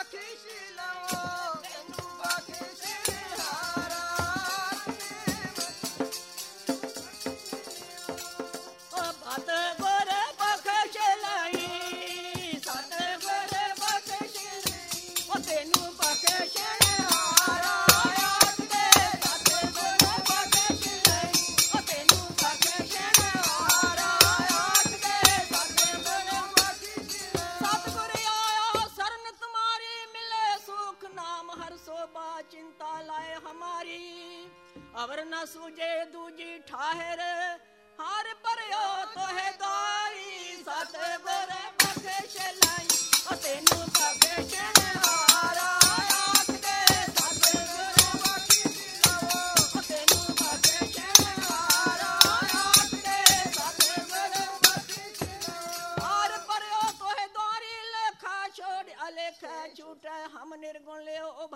ਸਤਿਗੁਰ ਬਖਸ਼ ਲਵੋ ਤੈਨੂੰ ਅਵਰ ਨ ਸੂਜੇ ਦੂਜੀ ਠਾਹਰ, ਹਰ ਪਰਿਓ ਤੋਹਿ ਦਾਈ। ਸਤਿਗੁਰ ਬਖਸ਼ ਲਈ ਓ ਤੈਨੂੰ ਬਖਸ਼ ਹਾਰਾ ਆਖਦੇ ਸਤਿਗੁਰ ਬਖਸ਼ ਲਵੋ ਓ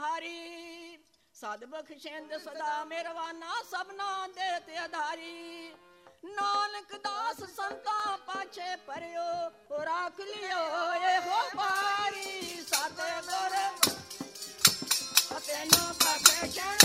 ਸਦ ਬਖਸ਼ਿੰਦ ਸਦਾ ਮਿਹਰਵਾਨਾ ਸਭਨਾ ਦੇ ਤੇ ਆਧਾਰੀ। ਨਾਨਕ ਦਾਸ ਸੰਤਾਂ ਪਾਛੇ ਪਰਿਓ ਰਾਖ ਲਿਓ, ਇਹੋ ਬਾਰੀ ਸਤ ਗੁਰ ਤੈਨੂੰ ਬਖਸ਼ਣ ਹਾਰਾ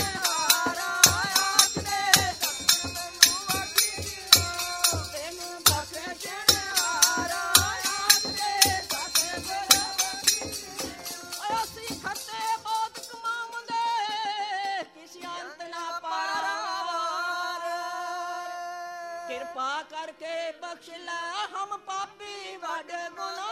ਕਿਰਪਾ ਕਰਕੇ ਬਖਸ਼ ਲੈ ਹਮ ਪਾਪੀ ਵੱਡ ਗੁਨਾਹਗਾਰ